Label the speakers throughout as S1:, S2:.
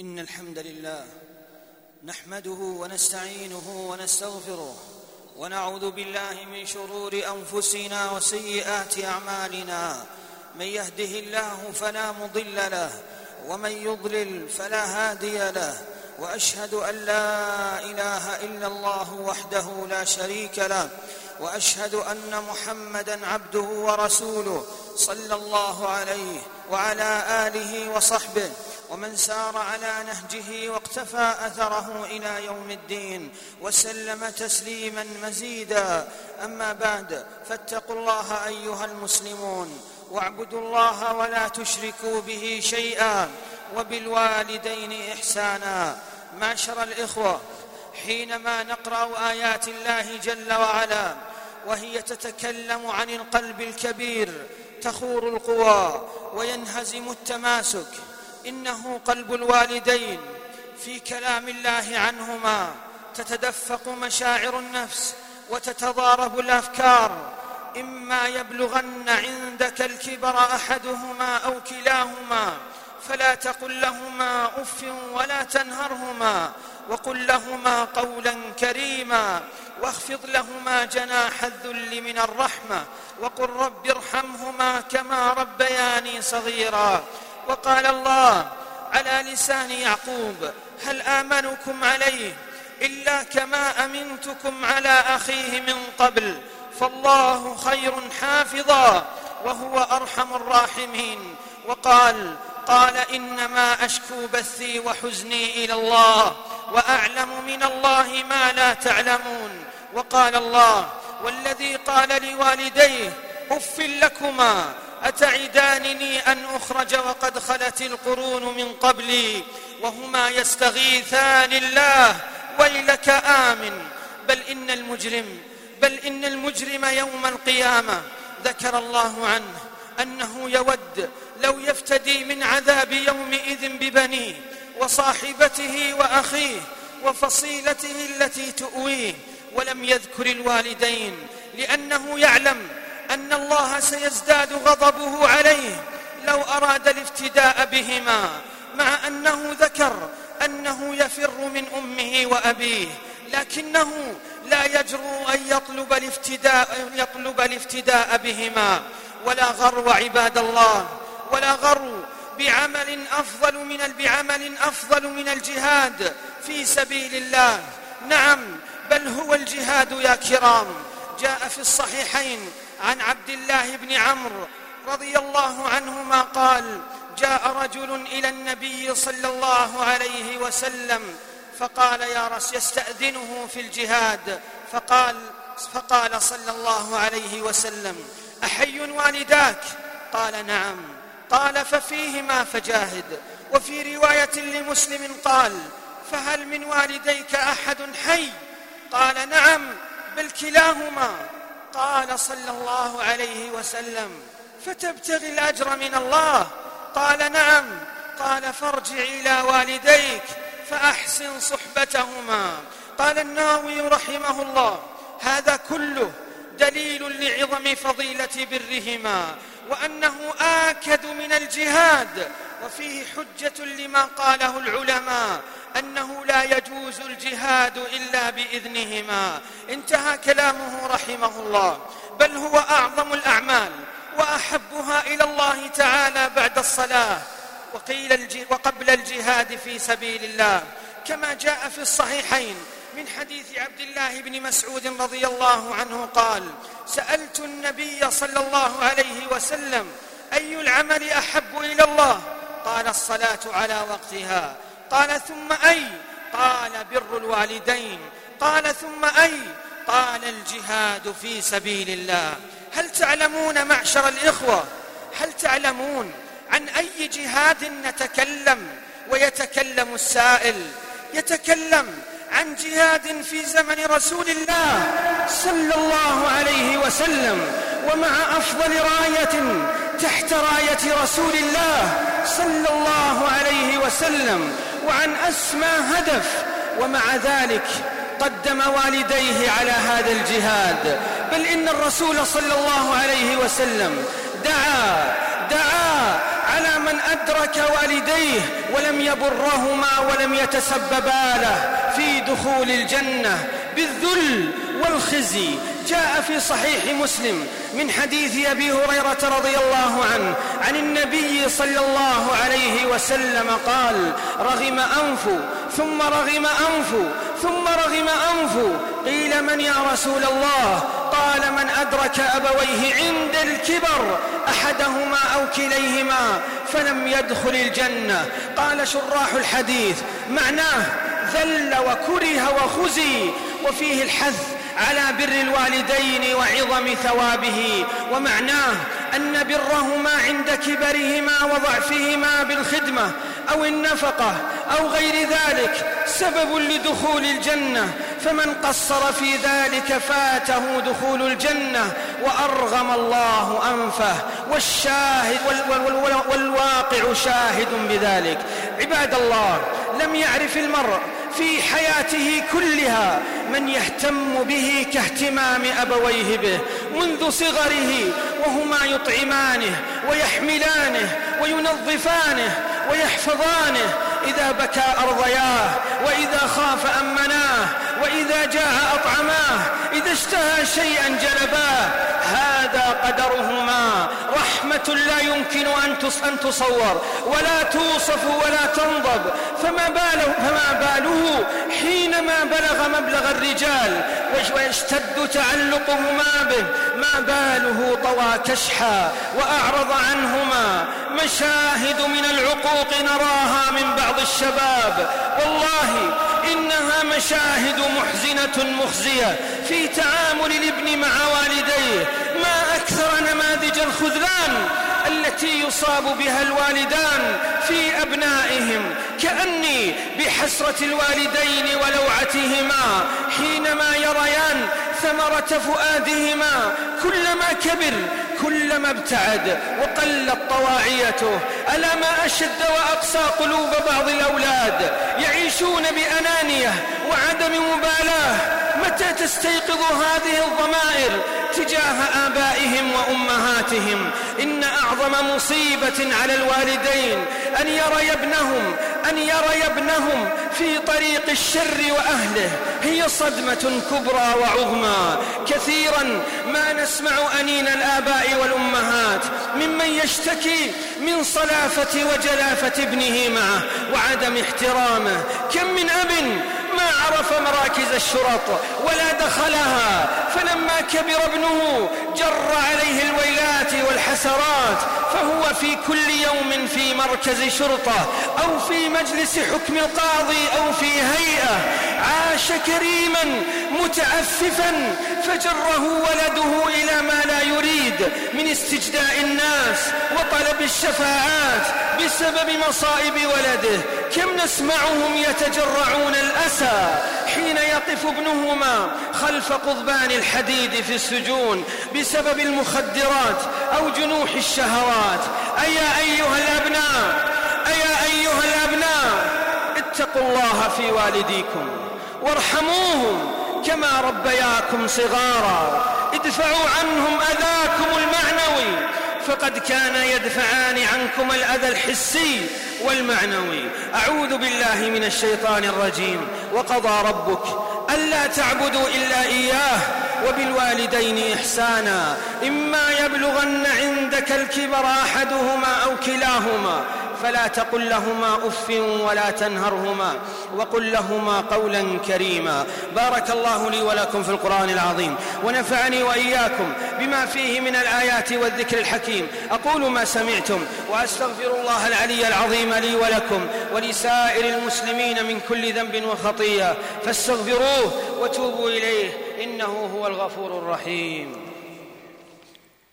S1: إن الحمد لله نحمده ونستعينه ونستغفره ونعوذ بالله من شرور أنفسنا وسيئات أعمالنا. من يهده الله فلا مضل له ومن يضلل فلا هادي له. وأشهد أن لا إله إلا الله وحده لا شريك له. وأشهد أن محمدا عبده ورسوله صلى الله عليه وعلى آله وصحبه. ومن سار على نهجه واقتفى أثره إلى يوم الدين وسلم تسليما مزيدا. أما بعد فاتقوا الله أيها المسلمون واعبدوا الله ولا تشركوا به شيئا وبالوالدين إحسانا. معشر الإخوة حينما نقرأ آيات الله جل وعلا وهي تتكلم عن القلب الكبير تخور القوى وينهزم التماسك. إنه قلب الوالدين في كلام الله عنهما. تتدفق مشاعر النفس وتتضارب الأفكار. إما يبلغن عندك الكبر أحدهما أو كلاهما فلا تقل لهما أف ولا تنهرهما وقل لهما قولا كريما واخفض لهما جناح الذل من الرحمة وقل رب ارحمهما كما ربياني صغيرا. وقال الله على لسان يعقوب هل آمنكم عليه؟ إلا كما أمنتكم على أخيه من قبل فالله خير حافظا وهو أرحم الراحمين. وقال قال إنما أشكو بثي وحزني إلى الله وأعلم من الله ما لا تعلمون. وقال الله والذي قال لوالديه أف لكما أتعدانني أن أخرج وقد خلت القرون من قبلي وهما يستغيثان الله ويلك آمن. بل إن المجرم بل إن المجرم يوم القيامة. ذكر الله عنه أنه يود لو يفتدي من عذاب يومئذ ببنيه وصاحبته وأخيه وفصيلته التي تؤويه ولم يذكر الوالدين لأنه يعلم أن الله سيزداد غضبه عليه. لو أراد الافتداء بهما مع أنه ذكر أنه يفر من أمه وأبيه لكنه لا يجرؤ أن يطلب الافتداء يطلب الافتداء بهما. ولا غرو عباد الله ولا غرو بعمل أفضل من بعمل أفضل من الجهاد في سبيل الله. نعم بل هو الجهاد يا كرام. جاء في الصحيحين عن عبد الله بن عمرو رضي الله عنهما قال جاء رجل إلى النبي صلى الله عليه وسلم فقال يا رس يستأذنه في الجهاد. فقال فقال صلى الله عليه وسلم أحي والداك؟ قال نعم. قال ففيهما فجاهد. وفي رواية لمسلم قال فهل من والديك أحد حي؟ قال نعم بل كلاهما. قال صلى الله عليه وسلم فتبتغي الأجر من الله؟ قال نعم. قال فارجع إلى والديك فأحسن صحبتهما. قال الناوي رحمه الله هذا كله دليل لعظم فضيلة برهما وأنه آكد من الجهاد وفيه حجة لما قاله العلماء أنه لا يجوز الجهاد إلا بإذنهما. انتهى كلامه رحمه الله. بل هو أعظم الأعمال وأحبها إلى الله تعالى بعد الصلاة. وقيل الج... وقبل الجهاد في سبيل الله. كما جاء في الصحيحين من حديث عبد الله بن مسعود رضي الله عنه قال سألت النبي صلى الله عليه وسلم أي العمل أحب إلى الله؟ قال الصلاة على وقتها. قال ثم أي؟ قال بر الوالدين. قال ثم أي؟ قال الجهاد في سبيل الله. هل تعلمون معشر الإخوة؟ هل تعلمون عن أي جهاد نتكلم ويتكلم السائل؟ يتكلم عن جهاد في زمن رسول الله صلى الله عليه وسلم ومع أفضل راية تحت راية رسول الله صلى الله عليه وسلم. وعن أسمى هدف ومع ذلك قدم والديه على هذا الجهاد. بل إن الرسول صلى الله عليه وسلم دعا دعا على من أدرك والديه ولم يبرهما ولم يتسببا له في دخول الجنة بالذل والخزي جاء في صحيح مسلم من حديث أبي هريرة رضي الله عنه عن النبي صلى الله عليه وسلم قال رغم أنف ثم رغم أنف ثم رغم أنف. قيل من يا رسول الله؟ قال من أدرك أبويه عند الكبر أحدهما أو كليهما فلم يدخل الجنة. قال شراح الحديث معناه ذل وكره وخزي وفيه الحث على بر الوالدين وعظم ثوابه ومعناه أن برهما عند كبرهما وضعفهما بالخدمة أو النفقة أو غير ذلك سبب لدخول الجنة. فمن قصر في ذلك فاته دخول الجنة وأرغم الله أنفه. والشاهد والواقع شاهد بذلك. عباد الله لم يعرف المرء في حياته كلها من يهتم به كاهتمام أبويه به منذ صغره وهما يطعمانه ويحملانه وينظفانه ويحفظانه إذا بكى أرضياه وإذا خاف أمناه وإذا جاء أطعماه إذا اشتهى شيئا جلباه قدرهما. رحمة لا يمكن أن تصور. ولا توصف ولا تنضب. فما باله, فما باله حينما بلغ مبلغ الرجال. ويشتد تعلقهما به. ما باله طوى كشحا وأعرض عنهما. مشاهد من العقوق نراها من بعض الشباب. والله إنها مشاهد محزنة مخزية. في تعامل الابن مع والديه. ما أكثر نماذج الخذلان التي يصاب بها الوالدان في أبنائهم. كأني بحسرة الوالدين ولوعتهما حينما يريان ثمرة فؤادهما كلما كبر كلما ابتعد وقلت طواعيته ألا ما أشد وأقسى قلوب بعض الأولاد يعيشون بأنانية وعدم مبالاة متى تستيقظ هذه الضمائر تجاه آبائهم وأمهاتهم؟ إن أعظم مصيبة على الوالدين أن يرى ابنهم أن يرى ابنهم في طريق الشر وأهله. هي صدمة كبرى وعظمى. كثيرا ما نسمع أنين الآباء والأمهات ممن يشتكي من صلافة وجلافة ابنه معه وعدم احترامه. كم من أب ما عرف مراكز الشرط ولا دخلها. فلما كبر ابنه جر عليه الويلات والحسرات فهو في كل يوم في مركز شرطة أو في مجلس حكم القاضي أو في هيئة. عاش كريما متعففا فجره ولده إلى ما لا يريد من استجداء الناس وطلب الشفاعات بسبب مصائب ولده. كم نسمعهم يتجرعون الأسى. حين يقف ابنهما خلف قضبان الحديد في السجون بسبب المخدرات أو جنوح الشهوات. أيا أيها الأبناء أيا أيها الأبناء اتقوا الله في والديكم وارحموهم كما ربياكم صغارا. ادفعوا عنهم أذاكم المعنوي. فقد كانا يدفعان عنكم الأذى الحسي والمعنوي. أعوذ بالله من الشيطان الرجيم. وقضى ربك ألا تعبدوا إلا إياه وبالوالدين إحسانا. إما يبلغن عندك الكبر أحدهما أو كلاهما. فلا تقل لهما أف ولا تنهرهما وقل لهما قولا كريما. بارك الله لي ولكم في القرآن العظيم ونفعني وإياكم بما فيه من الآيات والذكر الحكيم. أقول ما سمعتم وأستغفر الله العلي العظيم لي ولكم ولسائر المسلمين من كل ذنب وخطيئة. فاستغفروه وتوبوا إليه. إنه هو الغفور الرحيم.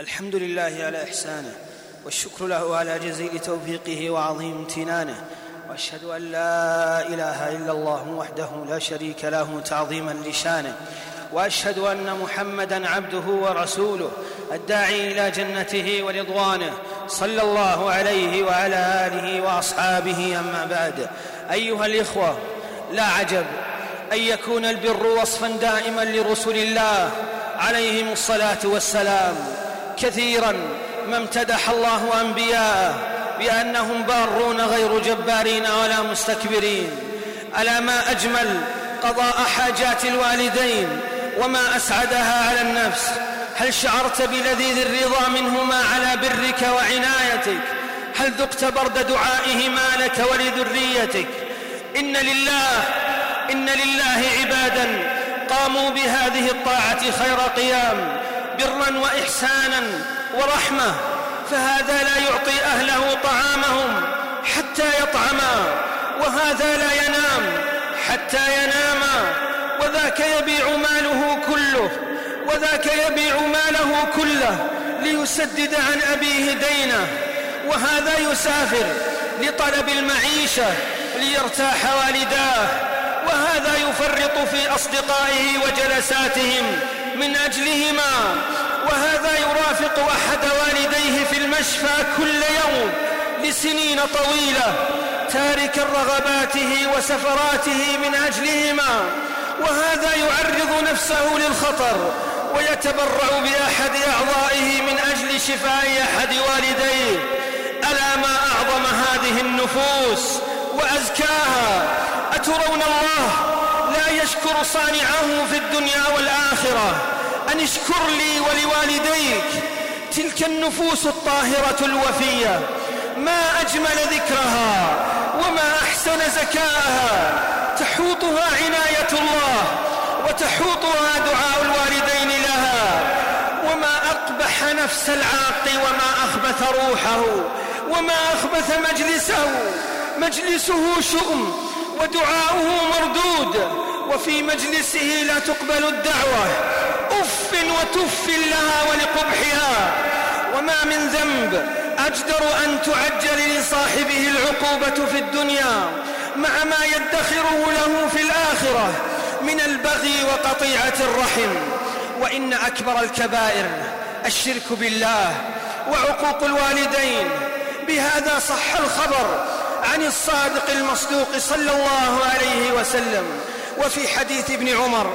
S1: الحمد لله على إحسانه. والشكر له على جزيل توفيقه وعظيم امتنانه وأشهد أن لا إله إلا الله وحده لا شريك له تعظيما لشانه وأشهد أن محمدا عبده ورسوله الداعي إلى جنته ورضوانه صلى الله عليه وعلى آله وأصحابه أما بعد. أيها الإخوة لا عجب أن يكون البر وصفا دائما لرسل الله عليهم الصلاة والسلام كثيرا ما امتدح الله انبياءه بأنهم بارون غير جبارين ولا مستكبرين. ألا ما أجمل قضاء حاجات الوالدين وما أسعدها على النفس. هل شعرت بلذيذ الرضا منهما على برك وعنايتك؟ هل ذقت برد دعائهما لك ولذريتك؟ إن لله إن لله عبادا قاموا بهذه الطاعة خير قيام برا وإحسانا ورحمة فهذا لا يعطي أهله طعامهم حتى يطعما وهذا لا ينام حتى يناما وذاك يبيع ماله كله وذاك يبيع ماله كله ليسدد عن أبيه دينه وهذا يسافر لطلب المعيشة ليرتاح والداه وهذا يفرط في أصدقائه وجلساتهم من أجلهما. وهذا يرافق أحد والديه في المشفى كل يوم لسنين طويلة تاركا رغباته وسفراته من أجلهما. وهذا يعرض نفسه للخطر ويتبرع بأحد أعضائه من أجل شفاء أحد والديه. ألا ما أعظم هذه النفوس وأزكاها؟ أترون الله لا يشكر صانعه في الدنيا والآخرة. أن اشكر لي ولوالديك تلك النفوس الطاهرة الوفية. ما أجمل ذكرها وما أحسن زكاءها. تحوطها عناية الله وتحوطها دعاء الوالدين لها. وما أقبح نفس العاق وما أخبث روحه وما أخبث مجلسه. مجلسه شؤم ودعاؤه مردود. وفي مجلسه لا تقبل الدعوة. أف! وتف لها ولقبحها. وما من ذنب أجدر أن تعجل لصاحبه العقوبة في الدنيا مع ما يدخره له في الآخرة من البغي وقطيعة الرحم. وإن أكبر الكبائر الشرك بالله وعقوق الوالدين. بهذا صح الخبر عن الصادق المصدوق صلى الله عليه وسلم. وفي حديث ابن عمر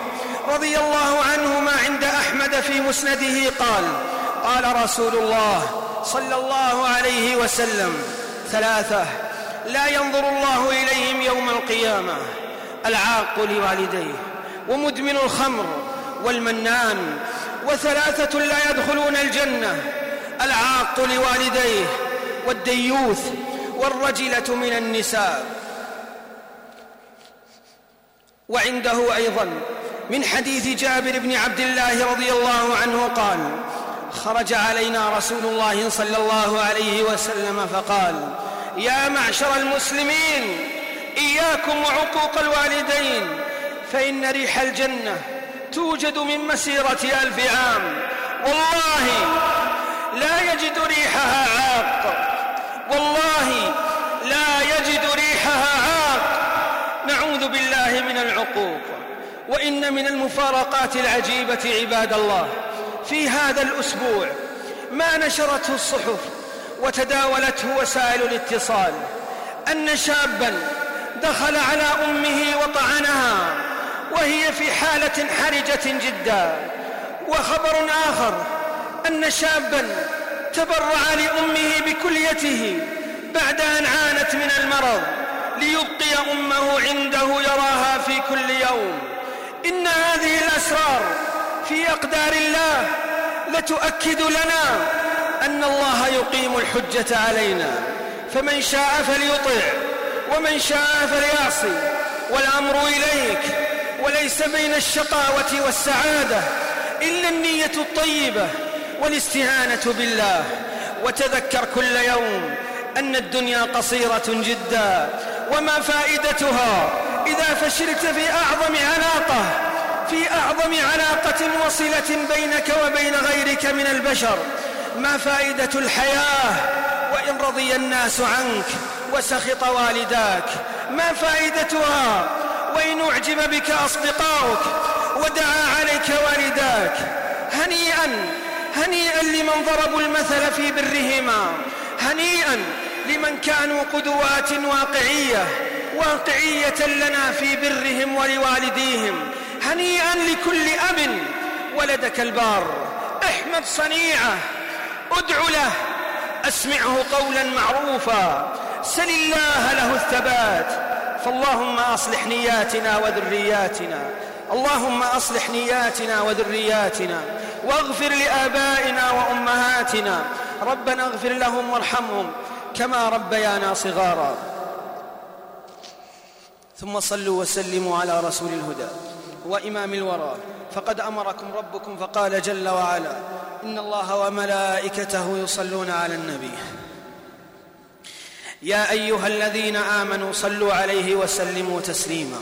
S1: رضي الله عنهما عند أحمد في مسنده قال قال رسول الله صلى الله عليه وسلم ثلاثة لا ينظر الله إليهم يوم القيامة العاق لوالديه ومدمن الخمر والمنان وثلاثة لا يدخلون الجنة العاق لوالديه والديوث والرجلة من النساء. وعنده أيضا من حديث جابر بن عبد الله رضي الله عنه قال خرج علينا رسول الله صلى الله عليه وسلم فقال يا معشر المسلمين إياكم وعقوق الوالدين فإن ريح الجنة توجد من مسيرة ألف عام والله لا يجد ريحها عاق والله لا يجد ريحها عاق نعوذ بالله من العقوق. وإن من المفارقات العجيبة عباد الله في هذا الأسبوع ما نشرته الصحف وتداولته وسائل الاتصال أن شابا دخل على أمه وطعنها وهي في حالة حرجة جدا. وخبر آخر أن شابا تبرع لأمه بكليته بعد أن عانت من المرض ليبقي أمه عنده يراها في كل يوم. إن هذه الأسرار في أقدار الله لتؤكد لنا أن الله يقيم الحجة علينا. فمن شاء فليطع ومن شاء فليعصي والأمر إليك. وليس بين الشقاوة والسعادة إلا النية الطيبة والاستهانه بالله. وتذكر كل يوم أن الدنيا قصيرة جدا وما فائدتها إذا فشلت في أعظم علاقه في أعظم علاقه وصلة بينك وبين غيرك من البشر ما فائدة الحياة؟ وإن رضي الناس عنك وسخط والداك ما فائدتها؟ وإن أعجب بك أصدقاؤك ودعا عليك والداك هنيئا هنيئا لمن ضربوا المثل في برهما هنيئا لمن كانوا قدوات واقعية. واقعية لنا في برهم ولوالديهم هنيئا لكل أب ولدك البار. احمد صنيعة ادع له أسمعه قولا معروفا. سل الله له الثبات. فاللهم أصلح نياتنا وذرياتنا. اللهم أصلح نياتنا وذرياتنا. واغفر لآبائنا وأمهاتنا. ربنا اغفر لهم وارحمهم. كما ربيانا صغارا. ثم صلوا وسلموا على رسول الهدى وإمام الورى. فقد أمركم ربكم فقال جل وعلا إن الله وملائكته يصلون على النبي. يا أيها الذين آمنوا صلوا عليه وسلموا تسليما.